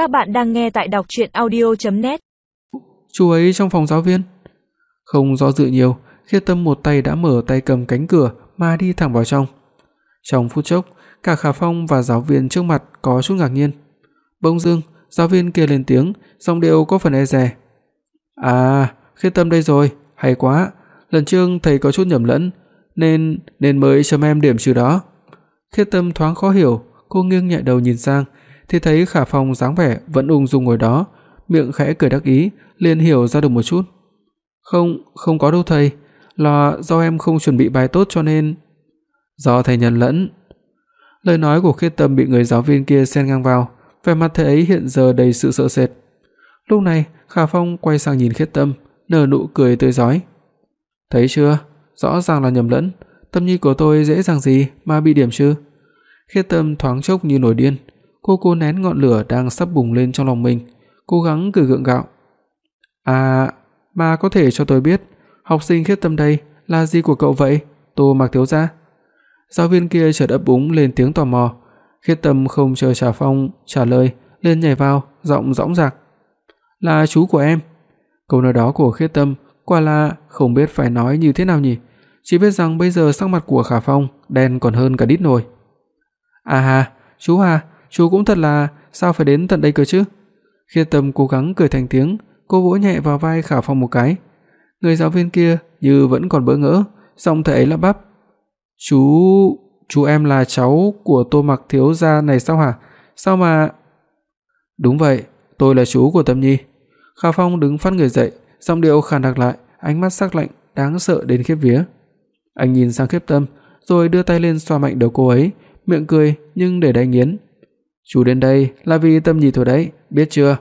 Các bạn đang nghe tại đọc audio net Chú ấy trong phòng giáo viên. Không do dự nhiều, Khiết Tâm một tay đã mở tay cầm cánh cửa mà đi thẳng vào trong. Trong phút chốc, cả Khả Phong và giáo viên trước mặt có chút ngạc nhiên. Bỗng dưng, giáo viên kia lên tiếng, giọng điệu có phần e dè. "À, Khiết Tâm đây rồi, hay quá, lần trước thầy có chút nhầm lẫn, nên nên mới chấm em điểm trừ đó." Khiết Tâm thoáng khó hiểu, cô nghiêng nhẹ đầu nhìn sang, thì thấy Khả Phong dáng vẻ vẫn ung dung ngồi đó, miệng khẽ cười đắc ý, liền hiểu ra được một chút. "Không, không có đâu thầy, là do em không chuẩn bị bài tốt cho nên." "Do thầy nhầm lẫn." Lời nói của Khiết Tâm bị người giáo viên kia xen ngang vào, vẻ mặt thầy ấy hiện giờ đầy sự sợ sệt. Lúc này, Khả Phong quay sang nhìn Khiết Tâm, nở nụ cười tươi rói. "Thấy chưa, rõ ràng là nhầm lẫn, tâm nhi của tôi dễ dàng gì mà bị điểm chứ? Khiết Tâm thoáng chốc như nổi điên, cô cố nén ngọn lửa đang sắp bùng lên trong lòng mình, cố gắng cười gượng gạo. "À, mà có thể cho tôi biết, học sinh Khiết Tâm đây là gì của cậu vậy, Tô Mạc thiếu gia?" Giáo viên kia chợt ấp úng lên tiếng tò mò. Khiết Tâm không chờ Trà Phong trả lời, liền nhảy vào, giọng dõng dạc. "Là chú của em." Câu nói đó của Khiết Tâm quả là không biết phải nói như thế nào nhỉ, chỉ biết rằng bây giờ sắc mặt của Khả Phong đen còn hơn cả đít nồi. "À ha, chú à, chú cũng thật là sao phải đến tận đây cơ chứ?" Khiết Tâm cố gắng cười thành tiếng, cô vỗ nhẹ vào vai Khả Phong một cái. Người giáo viên kia như vẫn còn bỡ ngỡ, giọng thầy ấy lắp bắp. "Chú, chú em là cháu của Tô Mặc thiếu gia này sao hả? Sao mà?" "Đúng vậy, tôi là chú của Tâm Nhi." Khả Phong đứng phát người dậy, giọng điệu khàn đặc lại, ánh mắt sắc lạnh đáng sợ đến khiếp vía. Anh nhìn sang Khiếp Tâm, rồi đưa tay lên xoa mạnh đầu cô ấy, miệng cười nhưng để đáy nghiến. "Chú đến đây là vì Tâm Nhi thôi đấy, biết chưa?"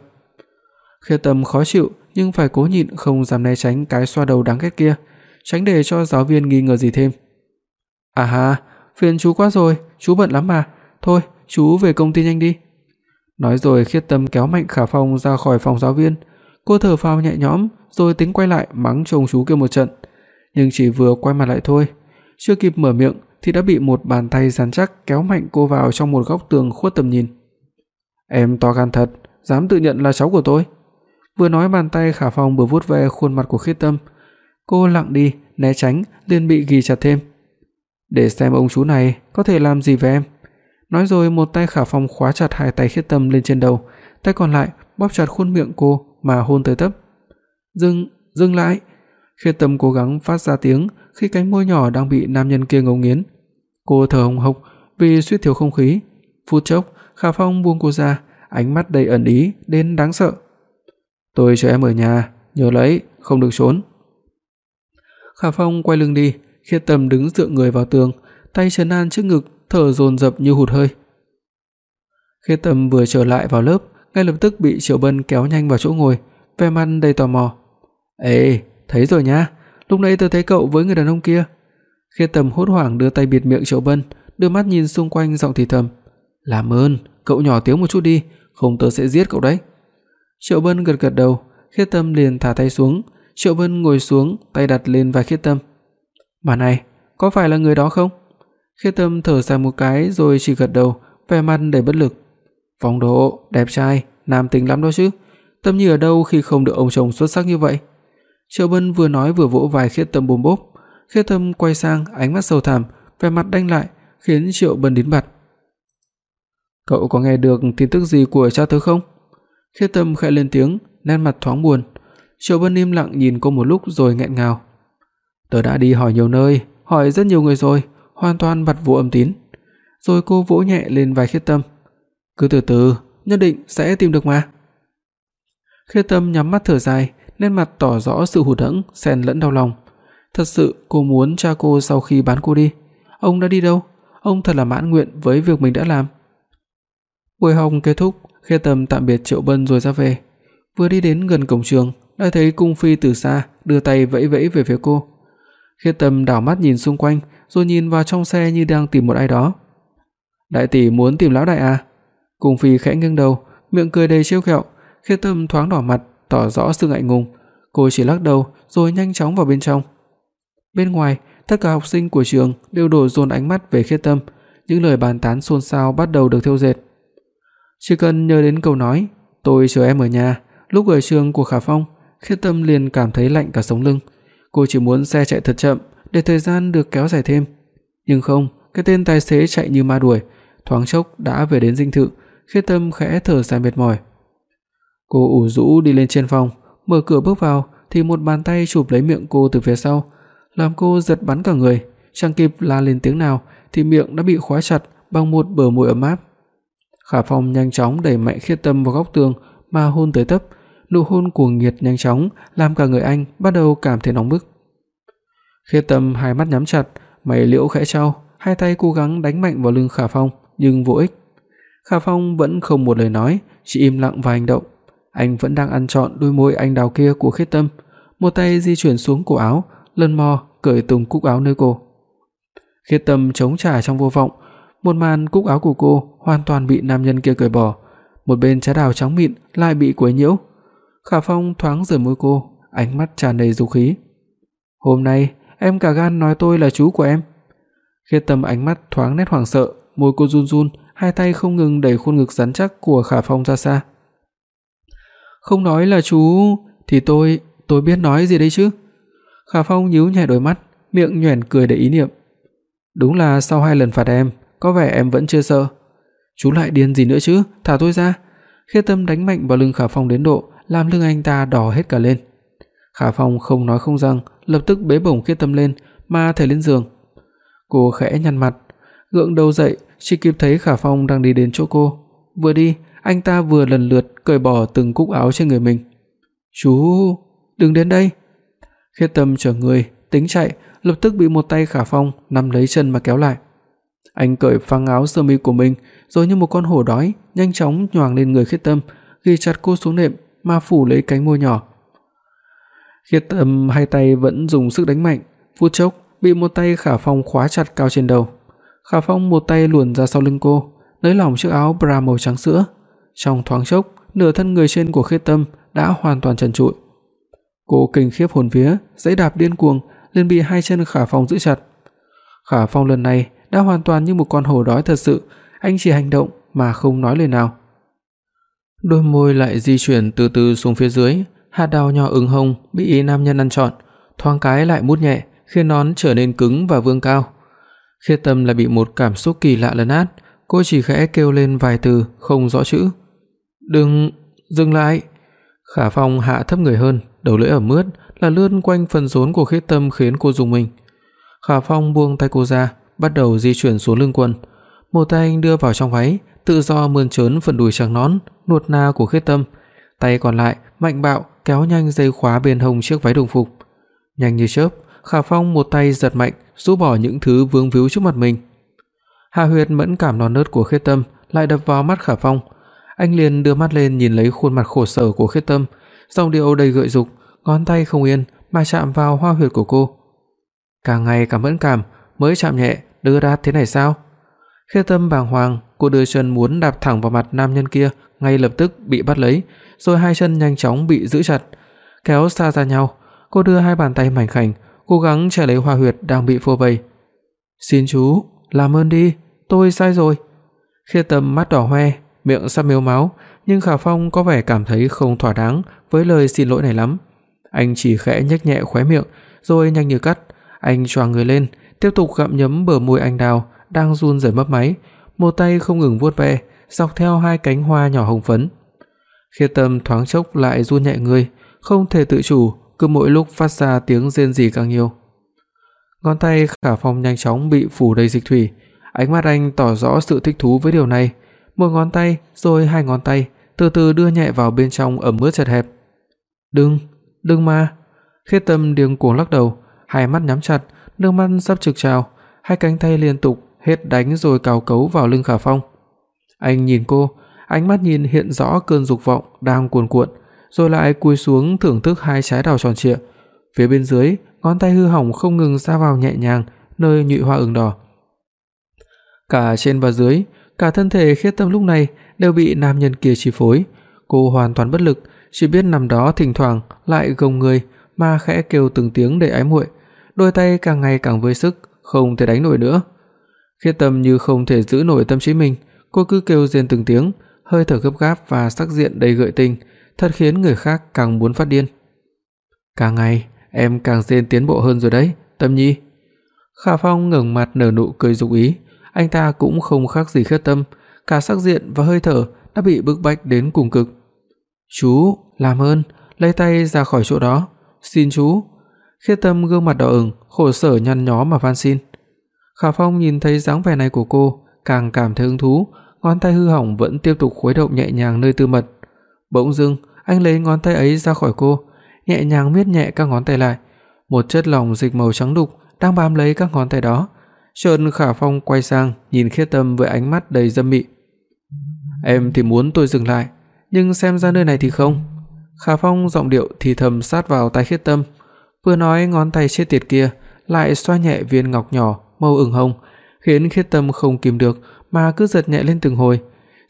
khiết Tâm khó chịu nhưng phải cố nhịn không dám né tránh cái xoa đầu đáng ghét kia, tránh để cho giáo viên nghi ngờ gì thêm. "À ha, phiền chú quá rồi, chú bận lắm mà, thôi, chú về công ty nhanh đi." Nói rồi Khiết Tâm kéo mạnh Khả Phong ra khỏi phòng giáo viên, cô thở phào nhẹ nhõm rồi tính quay lại mắng chồng chú kia một trận, nhưng chỉ vừa quay mặt lại thôi, chưa kịp mở miệng thì đã bị một bàn tay rắn chắc kéo mạnh cô vào trong một góc tường khuất tầm nhìn. "Em to gan thật, dám tự nhận là cháu của tôi." Vừa nói bàn tay Khả Phong vừa vuốt ve khuôn mặt của Khiết Tâm. Cô lặng đi, né tránh, liền bị ghì chặt thêm. "Để xem ông chú này có thể làm gì với em." Nói rồi một tay Khả Phong khóa chặt hai tay Khiết Tâm lên trên đầu, tay còn lại bóp chặt khuôn miệng cô mà hôn tới tấp. "Dừng, dừng lại." Khiết Tâm cố gắng phát ra tiếng khi cánh môi nhỏ đang bị nam nhân kia ngấu nghiến. Cô thở hổn hộc vì suýt thiếu không khí. Phút chốc, Khả Phong buông cô ra, ánh mắt đầy ẩn ý đến đáng sợ. "Tôi chờ em ở nhà, nhớ lấy, không được trốn." Khả Phong quay lưng đi, Khiết Tâm đứng dựa người vào tường, tay trấn an trước ngực, thở dồn dập như hụt hơi. Khiết Tâm vừa trở lại vào lớp, ngay lập tức bị Triệu Bân kéo nhanh vào chỗ ngồi, vẻ mặt đầy tò mò. "Ê, thấy rồi nhá, lúc nãy tôi thấy cậu với người đàn ông kia." Khiết Tâm hốt hoảng đưa tay bịt miệng Triệu Bân, đưa mắt nhìn xung quanh giọng thì thầm, "Làm ơn, cậu nhỏ tiếng một chút đi, không tớ sẽ giết cậu đấy." Triệu Bân gật gật đầu, Khiết Tâm liền thả tay xuống, Triệu Bân ngồi xuống, tay đặt lên vai Khiết Tâm. "Bà này, có phải là người đó không?" Khiết Tâm thở dài một cái rồi chỉ gật đầu, vẻ mặt đầy bất lực. "Phong độ, đẹp trai, nam tính lắm đó chứ, Tâm Nhi ở đâu khi không được ông chồng xuất sắc như vậy?" Triệu Bân vừa nói vừa vỗ vai Khiết Tâm bồm bốp. Khiết Tâm quay sang, ánh mắt sâu thẳm, vẻ mặt đanh lại, khiến Triệu Bân đến bật. "Cậu có nghe được tin tức gì của cha tớ không?" Khiết Tâm khẽ lên tiếng, nét mặt thoáng buồn. Triệu vân im lặng nhìn cô một lúc rồi nghẹn ngào. "Tớ đã đi hỏi nhiều nơi, hỏi rất nhiều người rồi, hoàn toàn vặt vô âm tín." Rồi cô vỗ nhẹ lên vai Khiết Tâm. "Cứ từ từ, nhất định sẽ tìm được mà." Khiết Tâm nhắm mắt thở dài, nét mặt tỏ rõ sự hụt hẫng xen lẫn đau lòng. Thật sự cô muốn cha cô sau khi bán cô đi, ông đã đi đâu? Ông thật là mãn nguyện với việc mình đã làm. Buổi học kết thúc, Khê Tâm tạm biệt Triệu Bân rồi ra về. Vừa đi đến gần cổng trường, đã thấy cung phi từ xa đưa tay vẫy vẫy về phía cô. Khê Tâm đảo mắt nhìn xung quanh, rồi nhìn vào trong xe như đang tìm một ai đó. "Đại tỷ muốn tìm lão đại à?" Cung phi khẽ nghiêng đầu, miệng cười đầy trêu ghẹo, Khê Tâm thoáng đỏ mặt, tỏ rõ sự ngại ngùng. Cô chỉ lắc đầu rồi nhanh chóng vào bên trong. Bên ngoài, tất cả học sinh của trường đều đổ dồn ánh mắt về Khê Tâm, những lời bàn tán xôn xao bắt đầu được thêu dệt. Chỉ cần nhớ đến câu nói, Tôi chờ em ở nhà, lúc ở trường của Khả Phong, Khiết Tâm liền cảm thấy lạnh cả sống lưng. Cô chỉ muốn xe chạy thật chậm để thời gian được kéo dài thêm. Nhưng không, cái tên tài xế chạy như ma đuổi, thoáng chốc đã về đến dinh thự, Khiết Tâm khẽ thở dài mệt mỏi. Cô ủ rũ đi lên trên phòng, mở cửa bước vào thì một bàn tay chụp lấy miệng cô từ phía sau, làm cô giật bắn cả người, chẳng kịp la lên tiếng nào thì miệng đã bị khóa chặt bằng một bờ môi ấm áp. Khả Phong nhanh chóng đẩy mạnh Khiết Tâm vào góc tường mà hôn tới tấp, nụ hôn cuồng nhiệt nhanh chóng làm cả người anh bắt đầu cảm thấy nóng bức. Khiết Tâm hai mắt nhắm chặt, mày liễu khẽ chau, hai tay cố gắng đánh mạnh vào lưng Khả Phong nhưng vô ích. Khả Phong vẫn không một lời nói, chỉ im lặng và hành động. Anh vẫn đang ăn trọn đôi môi anh đào kia của Khiết Tâm, một tay di chuyển xuống cổ áo, lần mò cởi từng cúc áo nơi cô. Khiết Tâm chống trả trong vô vọng, một màn cúc áo của cô hoàn toàn bị nam nhân kia cởi bỏ, một bên trái đào trắng mịn lại bị quấy nhiễu. Khả Phong thoáng rời môi cô, ánh mắt tràn đầy dục khí. "Hôm nay em cả gan nói tôi là chú của em." Khiết Tâm ánh mắt thoáng nét hoảng sợ, môi cô run run, hai tay không ngừng đẩy khuôn ngực rắn chắc của Khả Phong ra xa. "Không nói là chú thì tôi, tôi biết nói gì đây chứ?" Khả Phong nhíu nhẹ đôi mắt, miệng nhoẻn cười đầy ý niệm. "Đúng là sau hai lần phạt em, có vẻ em vẫn chưa sợ." "Chú lại điên gì nữa chứ, thả tôi ra." Khê Tâm đánh mạnh vào lưng Khả Phong đến độ làm lưng anh ta đỏ hết cả lên. Khả Phong không nói không rằng, lập tức bế bổng Khê Tâm lên mà thề lên giường. Cô khẽ nhăn mặt, gượng đầu dậy, chỉ kịp thấy Khả Phong đang đi đến chỗ cô. Vừa đi, anh ta vừa lần lượt cởi bỏ từng cúc áo trên người mình. "Chú, đừng đến đây." Khê Tâm trở người, tính chạy, lập tức bị một tay Khả Phong nắm lấy chân mà kéo lại. Anh cởi phăng áo sơ mi của mình, rồi như một con hổ đói, nhanh chóng nhoàng lên người Khiết Tâm, ghi chặt cô xuống nệm mà phủ lấy cánh môi nhỏ. Khiết Tâm hai tay vẫn dùng sức đánh mạnh, phút chốc bị một tay Khả Phong khóa chặt cao trên đầu. Khả Phong một tay luồn ra sau lưng cô, nới lỏng chiếc áo bra màu trắng sữa. Trong thoáng chốc, nửa thân người trên của Khiết Tâm đã hoàn toàn trần trụi. Cô kinh khiếp hồn vía, giãy đạp điên cuồng, liền bị hai chân Khả Phong giữ chặt. Khả Phong lần này đã hoàn toàn như một con hổ đói thật sự, anh chỉ hành động mà không nói lời nào. Đôi môi lại di chuyển từ từ xuống phía dưới, hạt đào nhỏ ửng hồng bị nam nhân ăn trọn, thoáng cái lại mút nhẹ, khiến nón trở nên cứng và vươn cao. Khiết Tâm lại bị một cảm xúc kỳ lạ lấn át, cô chỉ khẽ kêu lên vài từ không rõ chữ. "Đừng, dừng lại." Khả Phong hạ thấp người hơn, đầu lưỡi ẩm ướt là lướt quanh phần rốn của Khiết Tâm khiến cô rùng mình. Khả Phong buông tay cô ra, bắt đầu di chuyển xuống lưng quần. Một tay anh đưa vào trong váy, tự do mơn trớn phần đùi trắng nõn, nuột na của Khiết Tâm, tay còn lại mạnh bạo kéo nhanh dây khóa bên hông chiếc váy đồng phục. Nhanh như chớp, Khả Phong một tay giật mạnh, rũ bỏ những thứ vướng víu trước mặt mình. Hà Huyệt mẫn cảm non nớt của Khiết Tâm lại đập vào mắt Khả Phong. Anh liền đưa mắt lên nhìn lấy khuôn mặt khổ sở của Khiết Tâm, giọng điệu đầy gợi dục, ngón tay không yên mà chạm vào hoa huyệt của cô. Càng ngày càng mẫn cảm, mới chạm nhẹ, đưa ra thế này sao? Khê Tâm bàng hoàng, cô đưa chân muốn đạp thẳng vào mặt nam nhân kia, ngay lập tức bị bắt lấy, rồi hai chân nhanh chóng bị giữ chặt, kéo xa ra nhau. Cô đưa hai bàn tay mảnh khảnh, cố gắng che lấy hoa huyệt đang bị phô bày. "Xin chú, làm ơn đi, tôi sai rồi." Khê Tâm mắt đỏ hoe, miệng sắp mếu máu, nhưng Khả Phong có vẻ cảm thấy không thỏa đáng với lời xin lỗi này lắm. Anh chỉ khẽ nhếch nhẹ khóe miệng, rồi nhanh như cắt, anh choàng người lên, tiếp tục gặm nhấm bờ môi anh đào đang run rẩy mấp máy, một tay không ngừng vuốt ve, dọc theo hai cánh hoa nhỏ hồng phấn. Khiết Tâm thoáng chốc lại run nhẹ người, không thể tự chủ, cứ mỗi lúc phát ra tiếng rên rỉ càng nhiều. Ngón tay Khả Phong nhanh chóng bị phủ đầy dịch thủy, ánh mắt anh tỏ rõ sự thích thú với điều này, một ngón tay rồi hai ngón tay từ từ đưa nhẹ vào bên trong ẩm ướt chật hẹp. "Đừng, đừng mà." Khiết Tâm điên cuồng lắc đầu, hai mắt nhắm chặt, nước mắt sắp trực trào, hai cánh tay liên tục hết đánh rồi cào cấu vào lưng Khả Phong. Anh nhìn cô, ánh mắt nhìn hiện rõ cơn dục vọng đang cuồn cuộn, rồi lại cúi xuống thưởng thức hai trái đào tròn trịa. Phía bên dưới, ngón tay hư hỏng không ngừng ra vào nhẹ nhàng nơi nhụy hoa ửng đỏ. Cả trên và dưới, cả thân thể Khiết Tâm lúc này đều bị nam nhân kia chi phối, cô hoàn toàn bất lực, chỉ biết nằm đó thỉnh thoảng lại gồng người mà khẽ kêu từng tiếng để ái muội, đôi tay càng ngày càng vơi sức, không thể đánh nổi nữa. Khiết Tâm như không thể giữ nổi tâm trí mình, cô cứ kêu rên từng tiếng, hơi thở gấp gáp và sắc diện đầy gợi tình, thật khiến người khác càng muốn phát điên. Càng ngày, em càng rên tiến bộ hơn rồi đấy, Tâm Nhi. Khả Phong ngẩng mặt nở nụ cười dục ý, anh ta cũng không khác gì Khiết Tâm, cả sắc diện và hơi thở đã bị bức bách đến cùng cực. "Chú, làm ơn, lấy tay ra khỏi chỗ đó, xin chú." Khiết Tâm gương mặt đỏ ửng, khổ sở nhăn nhó mà van xin. Khả Phong nhìn thấy dáng vẻ này của cô, càng cảm thấy hứng thú, ngón tay hư hỏng vẫn tiếp tục khuấy động nhẹ nhàng nơi tư mật. Bỗng dưng, anh lấy ngón tay ấy ra khỏi cô, nhẹ nhàng miết nhẹ các ngón tay lại. Một chất lỏng dịch màu trắng đục đang bám lấy các ngón tay đó. Trần Khả Phong quay sang, nhìn Khiết Tâm với ánh mắt đầy dâm mị. "Em thì muốn tôi dừng lại, nhưng xem ra nơi này thì không." Khả Phong giọng điệu thì thầm sát vào tai Khiết Tâm, vừa nói ngón tay chết tiệt kia lại xoa nhẹ viên ngọc nhỏ màu ửng hồng, khiến Khiết Tâm không kìm được mà cứ giật nhẹ lên từng hồi.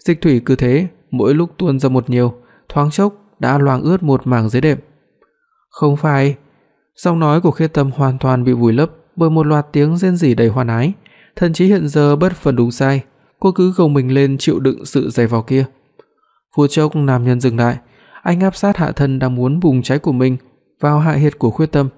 Dịch thủy cứ thế, mỗi lúc tuôn ra một nhiều, thoáng chốc đã loang ướt một mảng dưới đệm. "Không phải." Giọng nói của Khiết Tâm hoàn toàn bị vùi lấp bởi một loạt tiếng rên rỉ đầy hoan ái, thậm chí hiện giờ bất phân đúng sai, cô cứ gồng mình lên chịu đựng sự dày vò kia. Phút chốc nam nhân dừng lại, anh áp sát hạ thân đang muốn bùng cháy của mình vào hạ huyệt của Khuyết Tâm.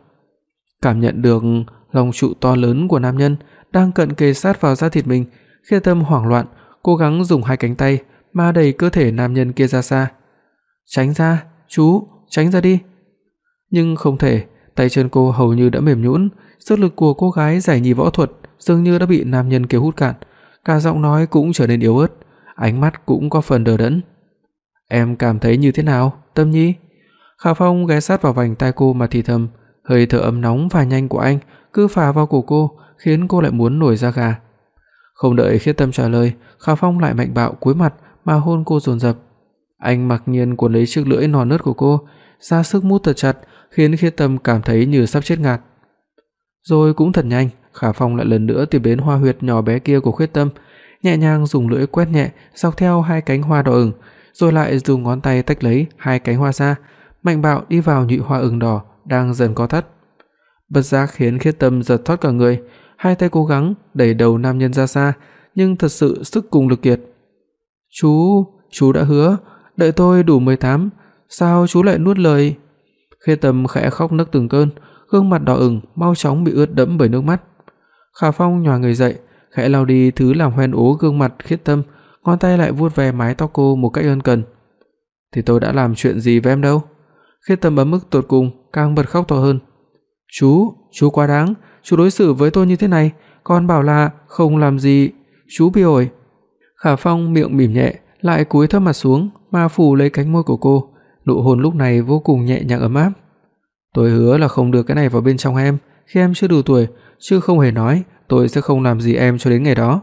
Cảm nhận được lòng trụ to lớn của nam nhân đang cận kề sát vào da thịt mình, Khuyết Tâm hoảng loạn, cố gắng dùng hai cánh tay ma đẩy cơ thể nam nhân kia ra xa. "Tránh ra, chú, tránh ra đi." Nhưng không thể, tay chân cô hầu như đã mềm nhũn, sức lực của cô gái giải nhì võ thuật dường như đã bị nam nhân kia hút cạn, cả giọng nói cũng trở nên yếu ớt, ánh mắt cũng có phần đờ đẫn. "Em cảm thấy như thế nào, Tâm Nhi?" Khả Phong ghé sát vào vành tai cô mà thì thầm, hơi thở ấm nóng và nhanh của anh cứ phả vào cổ cô, khiến cô lại muốn nổi da gà. Không đợi Khiết Tâm trả lời, Khả Phong lại mạnh bạo cúi mặt mà hôn cô dồn dập. Anh mặc nhiên cuốn lấy chiếc lưỡi non nớt của cô, ra sức mút thật chặt, khiến Khiết Tâm cảm thấy như sắp chết ngạt. Rồi cũng thật nhanh, Khả Phong lại lần nữa tìm đến hoa huyệt nhỏ bé kia của Khuyết Tâm, nhẹ nhàng dùng lưỡi quét nhẹ dọc theo hai cánh hoa đỏ ửng, rồi lại dùng ngón tay tách lấy hai cánh hoa ra, mạnh bạo đi vào nhụy hoa ửng đỏ đang dần co thắt. Bất giác khiến Khiết Tâm giật thoát cả người, hai tay cố gắng đẩy đầu nam nhân ra xa, nhưng thật sự sức cùng lực kiệt. "Chú, chú đã hứa đợi tôi đủ 18, sao chú lại nuốt lời?" Khiết Tâm khẽ khóc nức từng cơn, gương mặt đỏ ửng mau chóng bị ướt đẫm bởi nước mắt. Khả Phong nhòa người dậy, khẽ lau đi thứ làm hoen ố gương mặt Khiết Tâm, ngón tay lại vuốt ve mái tóc cô một cách ân cần. "Thì tôi đã làm chuyện gì với em đâu?" Khi Tâm bấm mức tột cùng, càng bật khóc to hơn. "Chú, chú quá đáng, chú đối xử với tôi như thế này, con bảo là không làm gì, chú bị ổi." Khả Phong miệng mỉm nhẹ, lại cúi thấp mặt xuống mà phủ lấy cánh môi của cô, nụ hôn lúc này vô cùng nhẹ nhàng ấm áp. "Tôi hứa là không đưa cái này vào bên trong em, khi em chưa đủ tuổi, chứ không hề nói tôi sẽ không làm gì em cho đến ngày đó."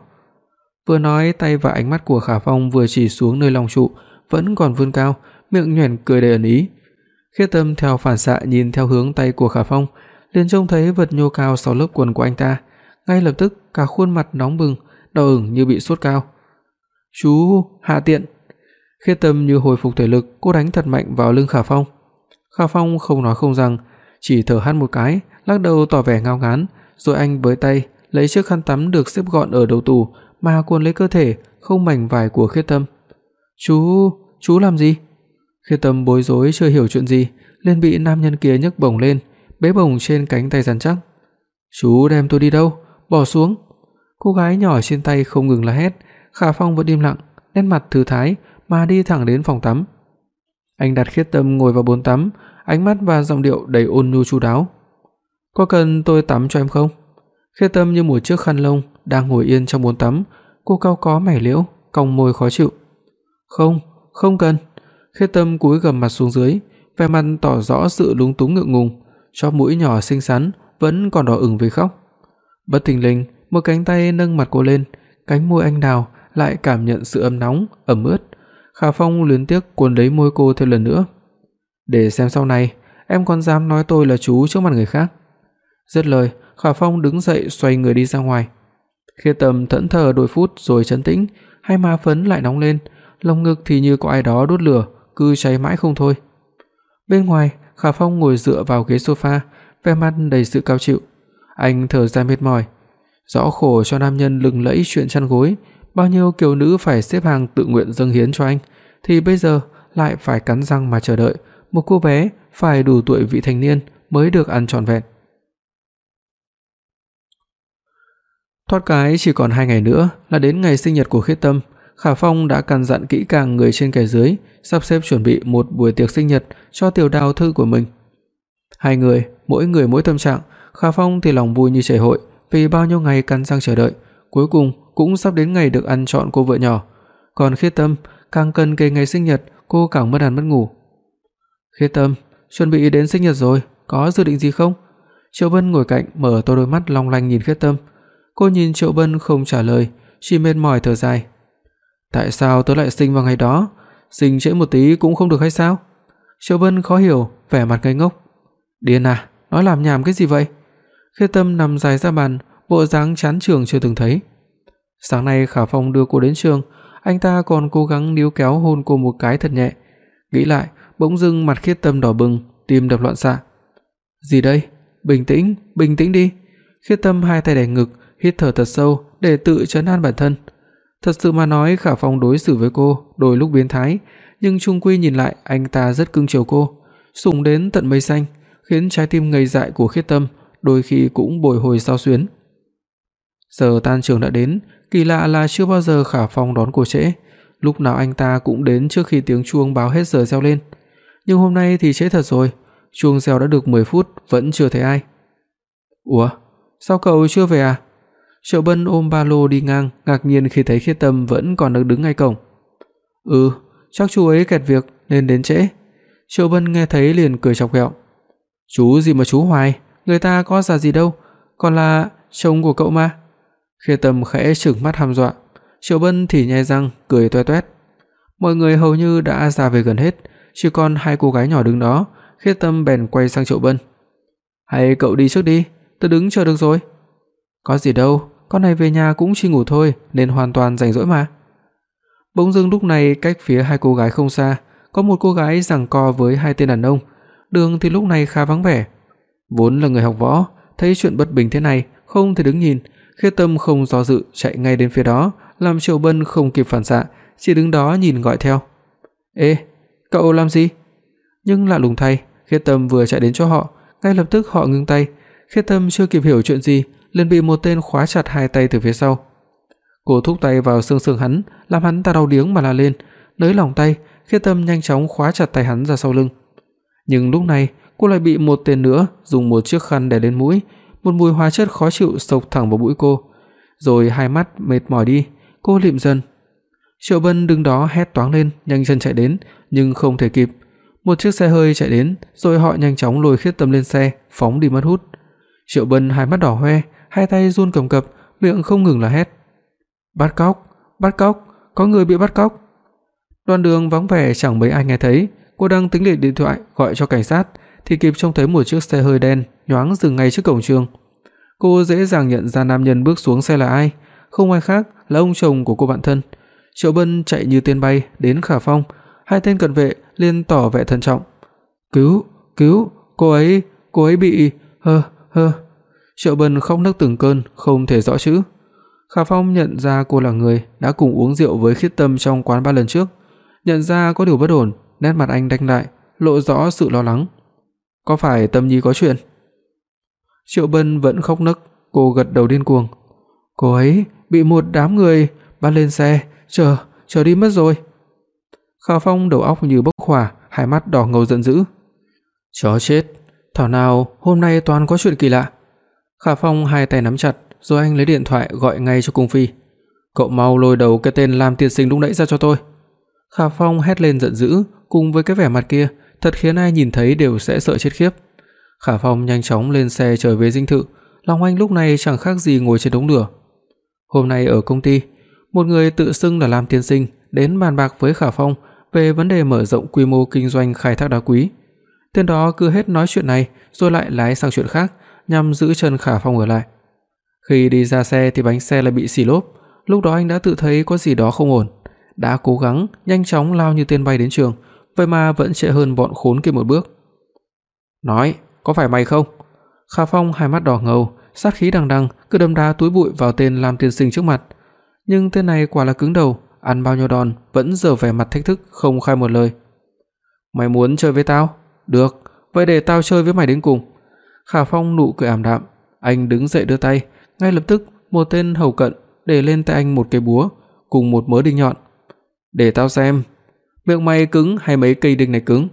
Vừa nói, tay và ánh mắt của Khả Phong vừa chỉ xuống nơi lòng trụ, vẫn còn vươn cao, miệng nhoẻn cười đầy ẩn ý. Khiết Tâm theo phản xạ nhìn theo hướng tay của Khả Phong, liền trông thấy vật nhô cao sau lớp quần của anh ta, ngay lập tức cả khuôn mặt nóng bừng, đỏ ửng như bị sốt cao. "Chú, hạ tiện." Khiết Tâm như hồi phục thể lực, cô đánh thật mạnh vào lưng Khả Phong. Khả Phong không nói không rằng, chỉ thở hắt một cái, lắc đầu tỏ vẻ ngao ngán, rồi anh với tay lấy chiếc khăn tắm được xếp gọn ở đầu tủ mà cuốn lấy cơ thể không mảnh vải của Khiết Tâm. "Chú, chú làm gì?" Khi Tâm bối rối chưa hiểu chuyện gì, liền bị nam nhân kia nhấc bổng lên, bế bổng trên cánh tay rắn chắc. "Chú đem tôi đi đâu? Bỏ xuống." Cô gái nhỏ trên tay không ngừng la hét, Khả Phong vẫn im lặng, nét mặt thư thái mà đi thẳng đến phòng tắm. Anh đặt Khiết Tâm ngồi vào bồn tắm, ánh mắt và giọng điệu đầy ôn nhu chu đáo. "Có cần tôi tắm cho em không?" Khiết Tâm như một chiếc khăn lông đang ngồi yên trong bồn tắm, cô cau có mày liễu, cong môi khó chịu. "Không, không cần." Khê Tâm cúi gằm mặt xuống dưới, vẻ mặt tỏ rõ sự lúng túng ngượng ngùng, chóp mũi nhỏ xinh xắn vẫn còn đỏ ửng vì khóc. Bất thình lình, một cánh tay nâng mặt cô lên, cánh môi anh đào lại cảm nhận sự ấm nóng, ẩm ướt. Khả Phong luyến tiếc cuốn lấy môi cô thêm lần nữa. "Để xem sau này em còn dám nói tôi là chú trước mặt người khác." Dứt lời, Khả Phong đứng dậy xoay người đi ra ngoài. Khê Tâm thẫn thờ đôi phút rồi trấn tĩnh, hai má phấn lại nóng lên, lồng ngực thì như có ai đó đốt lửa, cứ cháy mãi không thôi. Bên ngoài, Khả Phong ngồi dựa vào ghế sofa, vẻ mặt đầy sự cao chịu. Anh thở dài mệt mỏi, rõ khổ cho nam nhân lừng lẫy chuyện chăn gối, bao nhiêu kiều nữ phải xếp hàng tự nguyện dâng hiến cho anh, thì bây giờ lại phải cắn răng mà chờ đợi một cô bé phải đủ tuổi vị thành niên mới được ăn trọn vẹn. Thoát cái chỉ còn 2 ngày nữa là đến ngày sinh nhật của Khiết Tâm, Khả Phong đã căn dặn kỹ càng người trên kẻ dưới, sắp xếp chuẩn bị một buổi tiệc sinh nhật cho tiểu đào thư của mình. Hai người, mỗi người mỗi tâm trạng, Khả Phong thì lòng vui như chảy hội vì bao nhiêu ngày cắn răng chờ đợi, cuối cùng cũng sắp đến ngày được ăn trọn cô vợ nhỏ. Còn Khiết Tâm, càng cần kề ngày sinh nhật, cô càng mất ăn mất ngủ. "Khiết Tâm, chuẩn bị đến sinh nhật rồi, có dự định gì không?" Triệu Bân ngồi cạnh mở to đôi mắt long lanh nhìn Khiết Tâm. Cô nhìn Triệu Bân không trả lời, chỉ mệt mỏi thở dài. Tại sao tớ lại sinh vào ngày đó? Sinh trễ một tí cũng không được hay sao? Triệu Vân khó hiểu, vẻ mặt ngây ngốc. Điên à, nói làm nhảm cái gì vậy? Khê Tâm nằm dài ra bàn, bộ dáng chán trường chưa từng thấy. Sáng nay Khả Phong đưa cô đến trường, anh ta còn cố gắng níu kéo hôn cô một cái thật nhẹ. Nghĩ lại, bỗng dưng mặt Khê Tâm đỏ bừng, tim đập loạn xạ. "Gì đây? Bình tĩnh, bình tĩnh đi." Khê Tâm hai tay đè ngực, hít thở thật sâu để tự trấn an bản thân. Thật sự mà nói Khả Phong đối xử với cô đôi lúc biến thái, nhưng chung quy nhìn lại anh ta rất cưng chiều cô, sủng đến tận mây xanh, khiến trái tim ngây dại của Khiết Tâm đôi khi cũng bồi hồi sao xuyến. Giờ tan trường đã đến, kỳ lạ là chưa bao giờ Khả Phong đón cô trễ, lúc nào anh ta cũng đến trước khi tiếng chuông báo hết giờ reo lên. Nhưng hôm nay thì trễ thật rồi, chuông reo đã được 10 phút vẫn chưa thấy ai. Ủa, sao cậu chưa về à? Triệu Bân ôm ba lô đi ngang, ngạc nhiên khi thấy Khiết Tâm vẫn còn đang đứng ngay cổng. "Ừ, chắc chú ấy kẹt việc nên đến trễ." Triệu Bân nghe thấy liền cười chọc ghẹo. "Chú gì mà chú hoài, người ta có già gì đâu, còn là chồng của cậu mà." Khiết Tâm khẽ trừng mắt hăm dọa, Triệu Bân thì nhếch răng cười toe toét. Mọi người hầu như đã ra về gần hết, chỉ còn hai cô gái nhỏ đứng đó, Khiết Tâm bèn quay sang Triệu Bân. "Hay cậu đi trước đi, tôi đứng chờ được rồi." "Có gì đâu, con này về nhà cũng chỉ ngủ thôi nên hoàn toàn rảnh rỗi mà." Bỗng dưng lúc này cách phía hai cô gái không xa, có một cô gái giằng co với hai tên đàn ông, đường thì lúc này khá vắng vẻ. Vốn là người học võ, thấy chuyện bất bình thế này, không thể đứng nhìn, Khê Tâm không do dự chạy ngay đến phía đó, làm Triệu Bân không kịp phản xạ, chỉ đứng đó nhìn gọi theo. "Ê, cậu làm gì?" Nhưng lạ lùng thay, Khê Tâm vừa chạy đến chỗ họ, ngay lập tức họ ngưng tay, Khê Tâm chưa kịp hiểu chuyện gì, liền bị một tên khóa chặt hai tay từ phía sau. Cô thúc tay vào xương sườn hắn, làm hắn ta đau điếng mà la lên, nới lỏng tay, Khiết Tâm nhanh chóng khóa chặt tay hắn ra sau lưng. Nhưng lúc này, cô lại bị một tên nữa dùng một chiếc khăn đè lên mũi, một mùi hóa chất khó chịu xộc thẳng vào mũi cô, rồi hai mắt mệt mỏi đi, cô lịm dần. Triệu Bân đứng đó hét toáng lên, nhanh chân chạy đến, nhưng không thể kịp. Một chiếc xe hơi chạy đến, rồi họ nhanh chóng lôi Khiết Tâm lên xe, phóng đi mất hút. Triệu Bân hai mắt đỏ hoe, hai tay run cầm cập, miệng không ngừng là hét. "Bắt cóc, bắt cóc, có người bị bắt cóc." Đoạn đường vắng vẻ chẳng mấy ai nghe thấy, cô đang tính liền điện thoại gọi cho cảnh sát thì kịp trông thấy một chiếc xe hơi đen nhoáng dừng ngay trước cổng trường. Cô dễ dàng nhận ra nam nhân bước xuống xe là ai, không ai khác là ông chồng của cô bạn thân. Triệu Bân chạy như tên bay đến Khả Phong, hai tên cận vệ liền tỏ vẻ thận trọng. "Cứu, cứu, cô ấy, cô ấy bị hơ hơ." Triệu Bân khóc nức từng cơn, không thể rõ chữ. Khả Phong nhận ra cô là người đã cùng uống rượu với Khiết Tâm trong quán ba lần trước, nhận ra có điều bất ổn, nét mặt anh đanh lại, lộ rõ sự lo lắng. Có phải Tâm Nhi có chuyện? Triệu Bân vẫn khóc nức, cô gật đầu điên cuồng. Cô ấy bị một đám người bắt lên xe, chờ, chờ đi mất rồi. Khả Phong đầu óc như bốc hỏa, hai mắt đỏ ngầu giận dữ. Chó chết, thảo nào hôm nay toàn có chuyện kỳ lạ. Khả Phong hai tay nắm chặt, rồi anh lấy điện thoại gọi ngay cho cung phi. "Cậu mau lôi đầu cái tên Lam tiên sinh lúc nãy ra cho tôi." Khả Phong hét lên giận dữ, cùng với cái vẻ mặt kia, thật khiến ai nhìn thấy đều sẽ sợ chết khiếp. Khả Phong nhanh chóng lên xe trở về dinh thự, Long Anh lúc này chẳng khác gì ngồi trên đống lửa. Hôm nay ở công ty, một người tự xưng là Lam tiên sinh đến bàn bạc với Khả Phong về vấn đề mở rộng quy mô kinh doanh khai thác đá quý. Tên đó cứ hết nói chuyện này rồi lại lái sang chuyện khác, nhằm giữ chân Khả Phong ở lại. Khi đi ra xe thì bánh xe lại bị xì lốp, lúc đó anh đã tự thấy có gì đó không ổn, đã cố gắng nhanh chóng lao như tên bay đến trường, vậy mà vẫn trễ hơn bọn khốn kia một bước. "Nói, có phải mày không?" Khả Phong hai mắt đỏ ngầu, sát khí đằng đằng cứ đâm đá túi bụi vào tên Lam tiên sinh trước mặt. Nhưng tên này quả là cứng đầu, ăn bao nhiêu đòn vẫn giở vẻ mặt thách thức không khai một lời. "Mày muốn chơi với tao? Được, vậy để tao chơi với mày đến cùng." Khả Phong nụ cười ảm đạm, anh đứng dậy đưa tay, ngay lập tức một tên hầu cận để lên tay anh một cây búa cùng một mớ đinh nhọn. "Để tao xem, miệng mày cứng hay mấy cây đinh này cứng?"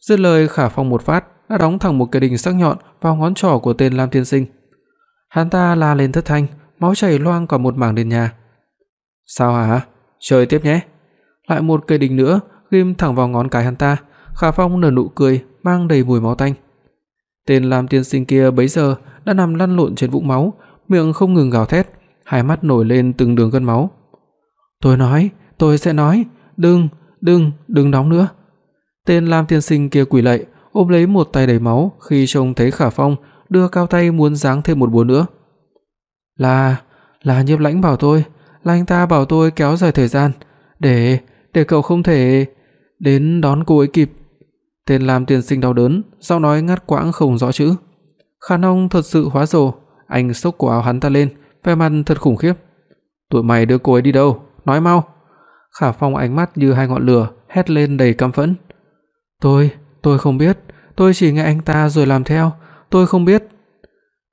Dứt lời Khả Phong một phát đã đóng thẳng một cây đinh sắc nhọn vào ngón trỏ của tên Lam Tiên Sinh. Hắn ta la lên thất thanh, máu chảy loang cả một mảng nền nhà. "Sao hả? Chơi tiếp nhé." Lại một cây đinh nữa ghim thẳng vào ngón cái hắn ta, Khả Phong nở nụ cười mang đầy mùi máu tanh. Tên Lam tiên sinh kia bấy giờ đã nằm lăn lộn trên vũng máu, miệng không ngừng gào thét, hai mắt nổi lên từng đường gân máu. "Tôi nói, tôi sẽ nói, đừng, đừng, đừng đóng nữa." Tên Lam tiên sinh kia quỳ lạy, ôm lấy một tay đầy máu khi trông thấy Khả Phong đưa cao tay muốn giáng thêm một búa nữa. "Là, là Nhiếp Lãnh bảo tôi, là anh ta bảo tôi kéo dài thời gian để để cậu không thể đến đón cô ấy kịp." Tên Lam tiên sinh đau đớn, giọng nói ngắt quãng không rõ chữ. Khả Nông thật sự hóa rồ, anh xốc cổ áo hắn ta lên, vẻ mặt thật khủng khiếp. "Tụi mày đưa cô ấy đi đâu? Nói mau." Khả Phong ánh mắt như hai ngọn lửa, hét lên đầy căm phẫn. "Tôi, tôi không biết, tôi chỉ nghe anh ta rồi làm theo, tôi không biết."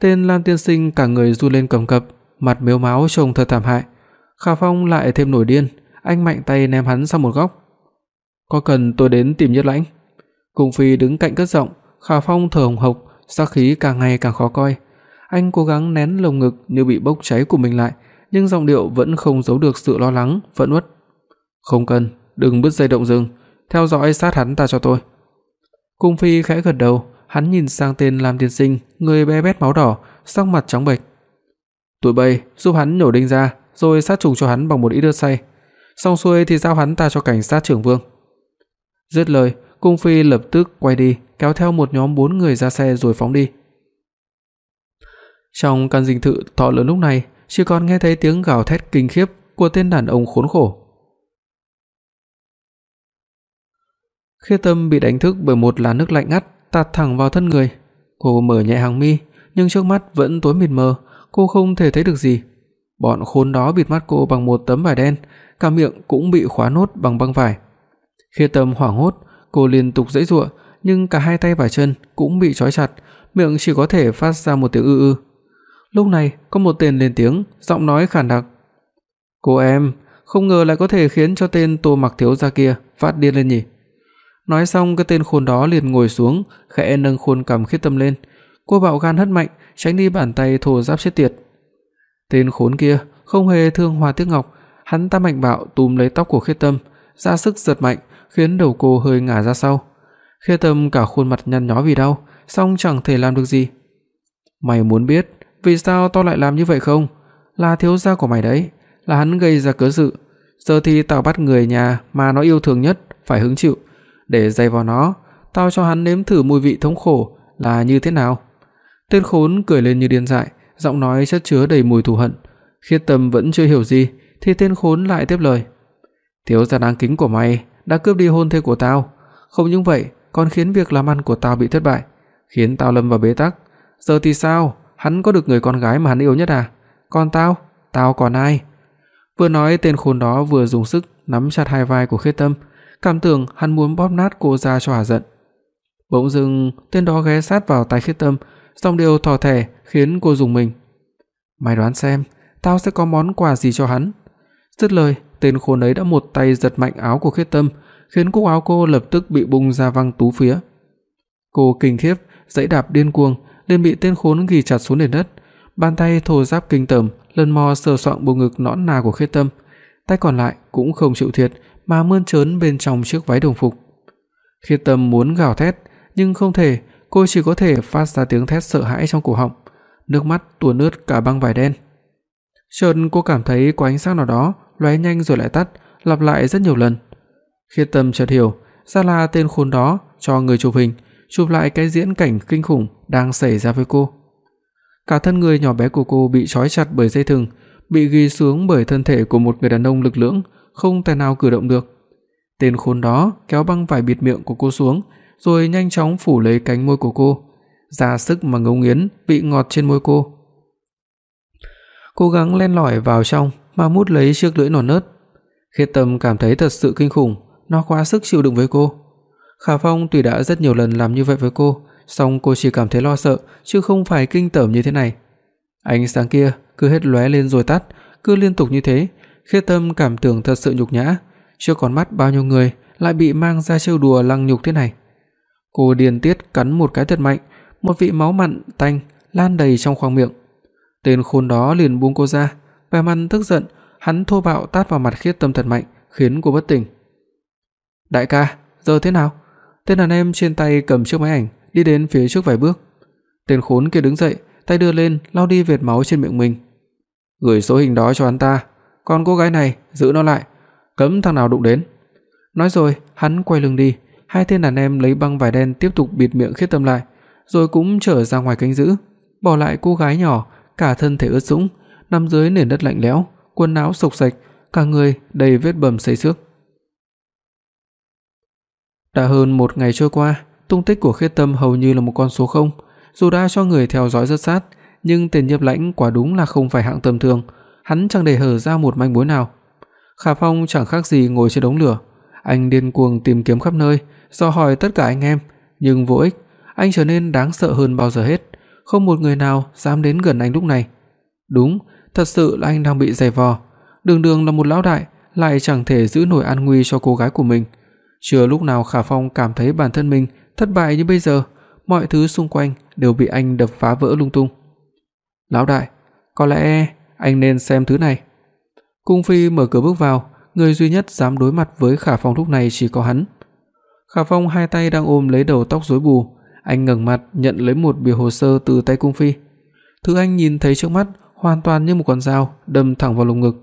Tên Lam tiên sinh cả người run lên cầm cập, mặt mếu máu trông thật thảm hại. Khả Phong lại thêm nổi điên, anh mạnh tay ném hắn sang một góc. "Có cần tôi đến tìm Nhất Lãnh?" Cung Phi đứng cạnh cất giọng, Khả Phong thở hổn hộc, sắc khí càng ngày càng khó coi. Anh cố gắng nén lồng ngực như bị bốc cháy của mình lại, nhưng giọng điệu vẫn không giấu được sự lo lắng, phẫn uất. "Không cần, đừng bứt dây động rừng, theo dõi sát hắn ta cho tôi." Cung Phi khẽ gật đầu, hắn nhìn sang tên Lam tiên sinh, người be bét máu đỏ, sắc mặt trắng bệch. "Tụi bay, giúp hắn nhổ đinh ra, rồi sát trùng cho hắn bằng một ít nước xay. Xong xuôi thì giao hắn ta cho cảnh sát trưởng Vương." Dứt lời, Cung Phi lập tức quay đi, kéo theo một nhóm bốn người ra xe rồi phóng đi. Trong căn dinh thự to lớn lúc này, chỉ còn nghe thấy tiếng gào thét kinh khiếp của tên đàn ông khốn khổ. khi Tâm bị đánh thức bởi một làn nước lạnh ngắt tạt thẳng vào thân người. Cô mở nhẹ hàng mi, nhưng trước mắt vẫn tối mịt mờ, cô không thể thấy được gì. Bọn khốn đó bịt mắt cô bằng một tấm vải đen, cả miệng cũng bị khóa nốt bằng băng vải. khi Tâm hoảng hốt, cô liên tục giãy giụa, nhưng cả hai tay và chân cũng bị trói chặt, miệng chỉ có thể phát ra một tiếng ư ư. Lúc này, có một tên lên tiếng, giọng nói khàn đặc. "Cô em, không ngờ lại có thể khiến cho tên Tô Mặc thiếu gia kia phát điên lên nhỉ?" Nói xong cái tên khốn đó liền ngồi xuống, khẽ nâng khuôn cằm Khiết Tâm lên. Cô bạo gan hất mạnh, tránh đi bàn tay thô ráp chết tiệt. Tên khốn kia không hề thương Hoa Tiếc Ngọc, hắn ta mạnh bạo túm lấy tóc của Khiết Tâm, ra sức giật mạnh, khiến đầu cô hơi ngả ra sau. Khê Tâm cả khuôn mặt nhăn nhó vì đau, song chẳng thể làm được gì. "Mày muốn biết vì sao tao lại làm như vậy không? Là thiếu gia của mày đấy, là hắn gây ra cớ sự. Giờ thì tao bắt người nhà mà nó yêu thương nhất phải hứng chịu, để dày vào nó, tao cho hắn nếm thử mùi vị thống khổ là như thế nào." Tên khốn cười lên như điên dại, giọng nói chất chứa đầy mùi thù hận. Khiết Tâm vẫn chưa hiểu gì thì tên khốn lại tiếp lời. "Thiếu gia đáng kính của mày đã cướp đi hôn thê của tao, không những vậy, còn khiến việc làm ăn của tao bị thất bại, khiến tao lâm vào bế tắc. Giờ thì sao? Hắn có được người con gái mà hắn yêu nhất à? Còn tao, tao còn ai?" Vừa nói tên khốn đó vừa dùng sức nắm chặt hai vai của Khê Tâm, cảm tưởng hắn muốn bóp nát cô ra cho hả giận. Bỗng dưng, tên đó ghé sát vào tai Khê Tâm, giọng điệu thò thẻ khiến cô rùng mình. "Mày đoán xem, tao sẽ có món quà gì cho hắn?" Dứt lời, tên khốn ấy đã một tay giật mạnh áo của Khiết Tâm, khiến cúc áo cô lập tức bị bung ra văng tú phía. Cô kinh khiếp, giãy đạp điên cuồng, liền bị tên khốn ghì chặt xuống nền đất, bàn tay thô ráp kinh tởm lần mò sờ soạng bộ ngực nõn nà của Khiết Tâm, tay còn lại cũng không chịu thiệt mà mơn trớn bên trong chiếc váy đồng phục. Khiết Tâm muốn gào thét, nhưng không thể, cô chỉ có thể phát ra tiếng thét sợ hãi trong cổ họng, nước mắt tuôn ướt cả băng vải đen. Chợt cô cảm thấy có ánh sáng nào đó lóe nhanh rồi lại tắt, lặp lại rất nhiều lần. Khiết Tâm chợt hiểu, ra là tên khốn đó cho người chụp hình, chụp lại cái diễn cảnh kinh khủng đang xảy ra với cô. Cả thân người nhỏ bé của cô bị trói chặt bởi dây thừng, bị ghi xuống bởi thân thể của một người đàn ông lực lưỡng, không thể nào cử động được. Tên khốn đó kéo băng vải bịt miệng của cô xuống, rồi nhanh chóng phủ lấy cánh môi của cô, ra sức mà ngấu nghiến vị ngọt trên môi cô. Cố gắng len lỏi vào trong mà mút lấy chiếc lưỡi non nớt. Khiết Tâm cảm thấy thật sự kinh khủng, nó quá sức chịu đựng với cô. Khả Phong tuy đã rất nhiều lần làm như vậy với cô, song cô chỉ cảm thấy lo sợ chứ không phải kinh tởm như thế này. Ánh sáng kia cứ hết lóe lên rồi tắt, cứ liên tục như thế, Khiết Tâm cảm tưởng thật sự nhục nhã, chưa còn mắt bao nhiêu người lại bị mang ra trêu đùa lăng nhục thế này. Cô điên tiết cắn một cái thật mạnh, một vị máu mặn tanh lan đầy trong khoang miệng. Tên khốn đó liền buông cô ra, vẻ mặt tức giận, hắn thô bạo tát vào mặt Khiết Tâm thật mạnh, khiến cô bất tỉnh. "Đại ca, giờ thế nào?" Tên đàn em trên tay cầm chiếc máy ảnh, đi đến phía trước vài bước. Tên khốn kia đứng dậy, tay đưa lên lau đi vệt máu trên miệng mình. "Gửi số hình đó cho hắn ta, còn cô gái này giữ nó lại, cấm thằng nào đụng đến." Nói rồi, hắn quay lưng đi, hai tên đàn em lấy băng vải đen tiếp tục bịt miệng Khiết Tâm lại, rồi cũng trở ra ngoài cánh giữ, bỏ lại cô gái nhỏ cả thân thể ướt sũng, nằm dưới nền đất lạnh lẽo, quần áo sộc xệch, cả người đầy vết bầm xây xước. Đã hơn một ngày trôi qua, tung tích của Khiết Tâm hầu như là một con số không, dù đã cho người theo dõi rất sát, nhưng tiền Nhiếp Lãnh quả đúng là không phải hạng tầm thường, hắn chẳng để hở ra một manh mối nào. Khả Phong chẳng khác gì ngồi trên đống lửa, anh điên cuồng tìm kiếm khắp nơi, dò hỏi tất cả anh em, nhưng vô ích, anh trở nên đáng sợ hơn bao giờ hết, không một người nào dám đến gần anh lúc này. Đúng, thật sự là anh đang bị dày vò, đường đường là một lão đại lại chẳng thể giữ nổi an nguy cho cô gái của mình. Chưa lúc nào Khả Phong cảm thấy bản thân mình thất bại như bây giờ, mọi thứ xung quanh đều bị anh đập phá vỡ lung tung. "Lão đại, có lẽ anh nên xem thứ này." Cung Phi mở cửa bước vào, người duy nhất dám đối mặt với Khả Phong lúc này chỉ có hắn. Khả Phong hai tay đang ôm lấy đầu tóc rối bù, anh ngẩng mặt nhận lấy một bìa hồ sơ từ tay cung phi. Thứ anh nhìn thấy trước mắt hoàn toàn như một con dao đâm thẳng vào lồng ngực.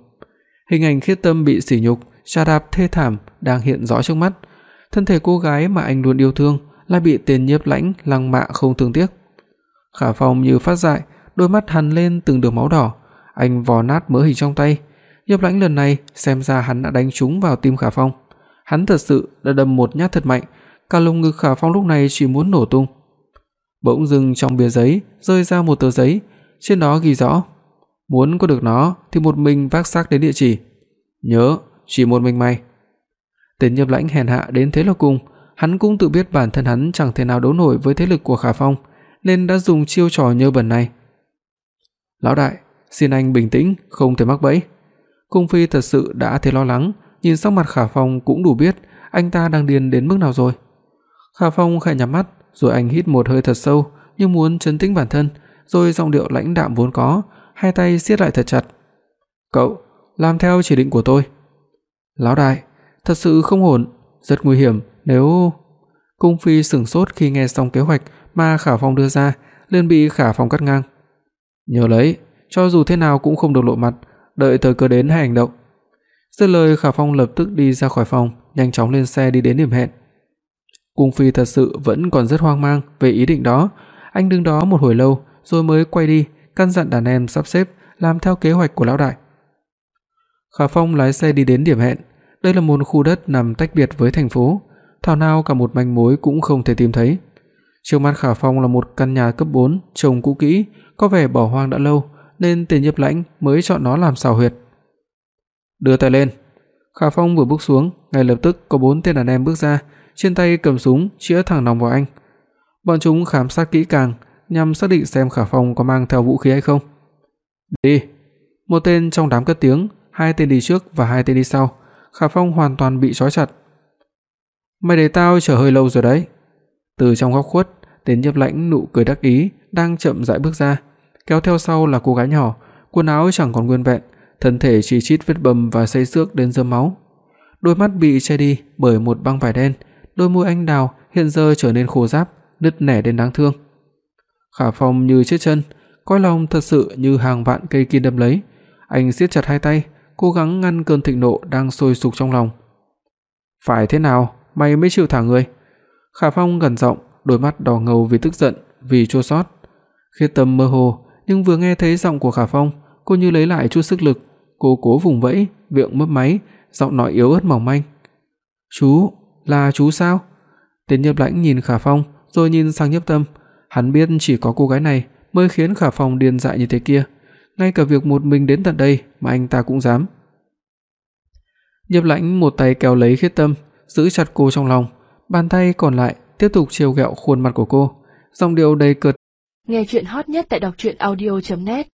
Hình ảnh Khiết Tâm bị sỉ nhục, trà đạp thê thảm đang hiện rõ trước mắt. Thân thể cô gái mà anh luôn yêu thương lại bị tên nhiếp lãnh lăng mạ không thương tiếc. Khả Phong như phát dại, đôi mắt hằn lên từng đường máu đỏ, anh vò nát mớ hình trong tay. Nhiếp lãnh lần này xem ra hắn đã đánh trúng vào tim Khả Phong. Hắn thật sự đã đâm một nhát thật mạnh, cả lồng ngực Khả Phong lúc này chỉ muốn nổ tung. Bỗng dưng trong bìa giấy rơi ra một tờ giấy, trên đó ghi rõ: Muốn có được nó thì một mình vác xác đến địa chỉ. Nhớ, chỉ một mình mày. Tên Nhập Lãnh hèn hạ đến thế là cùng, hắn cũng tự biết bản thân hắn chẳng thể nào đấu nổi với thế lực của Khả Phong, nên đã dùng chiêu trò nhơ bẩn này. "Lão đại, xin anh bình tĩnh, không thể mắc bẫy." Cung phi thật sự đã thấy lo lắng, nhìn sắc mặt Khả Phong cũng đủ biết anh ta đang điên đến mức nào rồi. Khả Phong khẽ nhắm mắt, rồi anh hít một hơi thật sâu, như muốn trấn tĩnh bản thân, rồi giọng điệu lãnh đạm vốn có, hai tay siết lại thật chặt. "Cậu, làm theo chỉ định của tôi." "Lão đại, thật sự không ổn, rất nguy hiểm nếu..." Cung phi sững sốt khi nghe xong kế hoạch mà Khả Phong đưa ra, liền bị Khả Phong cắt ngang. "Nhớ lấy, cho dù thế nào cũng không được lộ mặt, đợi thời cơ đến hãy hành động." Dứt lời Khả Phong lập tức đi ra khỏi phòng, nhanh chóng lên xe đi đến điểm hẹn. Cung Phi thật sự vẫn còn rất hoang mang về ý định đó, anh đứng đó một hồi lâu rồi mới quay đi, căn dặn đàn em sắp xếp làm theo kế hoạch của lão đại. Khả Phong lái xe đi đến điểm hẹn, đây là một khu đất nằm tách biệt với thành phố, thảo nào cả một manh mối cũng không thể tìm thấy. Trước mắt Khả Phong là một căn nhà cấp 4, trông cũ kỹ, có vẻ bỏ hoang đã lâu, nên Tiền Diệp Lãnh mới chọn nó làm xào huyệt. Đưa tay lên. Khả Phong vừa bước xuống, ngay lập tức có bốn tên đàn em bước ra, trên tay cầm súng chĩa thẳng nòng vào anh. Bọn chúng khám sát kỹ càng nhằm xác định xem Khả Phong có mang theo vũ khí hay không. "Đi." Một tên trong đám cất tiếng, hai tên đi trước và hai tên đi sau. Khả Phong hoàn toàn bị trói chặt. "Mày để tao chờ hơi lâu rồi đấy." Từ trong góc khuất, tên Nhiếp Lãnh nụ cười đắc ý đang chậm rãi bước ra, kéo theo sau là cô gái nhỏ, quần áo chẳng còn nguyên vẹn, thân thể chỉ chít vết bầm và xây xước đến rớm máu. Đôi mắt bị che đi bởi một băng vải đen, đôi môi anh đào hiện giờ trở nên khô ráp, nứt nẻ đến đáng thương. Khả Phong như chết chân, coi lòng thật sự như hàng vạn cây kim đâm lấy, anh siết chặt hai tay, cố gắng ngăn cơn thịnh nộ đang sôi sục trong lòng. "Phải thế nào, mày mới chịu thả người?" Khả Phong gần giọng, đôi mắt đỏ ngầu vì tức giận, vì chua xót. Khi Tâm mơ hồ, nhưng vừa nghe thấy giọng của Khả Phong, cô như lấy lại chút sức lực, cô cố vùng vẫy, miệng mấp máy, giọng nói yếu ớt mỏng manh. "Chú, là chú sao?" Tên Nhiếp Lãnh nhìn Khả Phong, rồi nhìn sang Nhiếp Tâm, hắn biết chỉ có cô gái này mới khiến Khả Phong điên dại như thế kia. ngay cả việc một mình đến tận đây mà anh ta cũng dám. Nhiếp Lãnh một tay kéo lấy Khiết Tâm, giữ chặt cô trong lòng, bàn tay còn lại tiếp tục trêu ghẹo khuôn mặt của cô, giọng điệu đầy cợt. Nghe truyện hot nhất tại doctruyenaudio.net